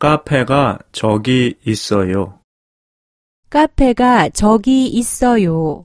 카페가 저기 있어요. 카페가 저기 있어요.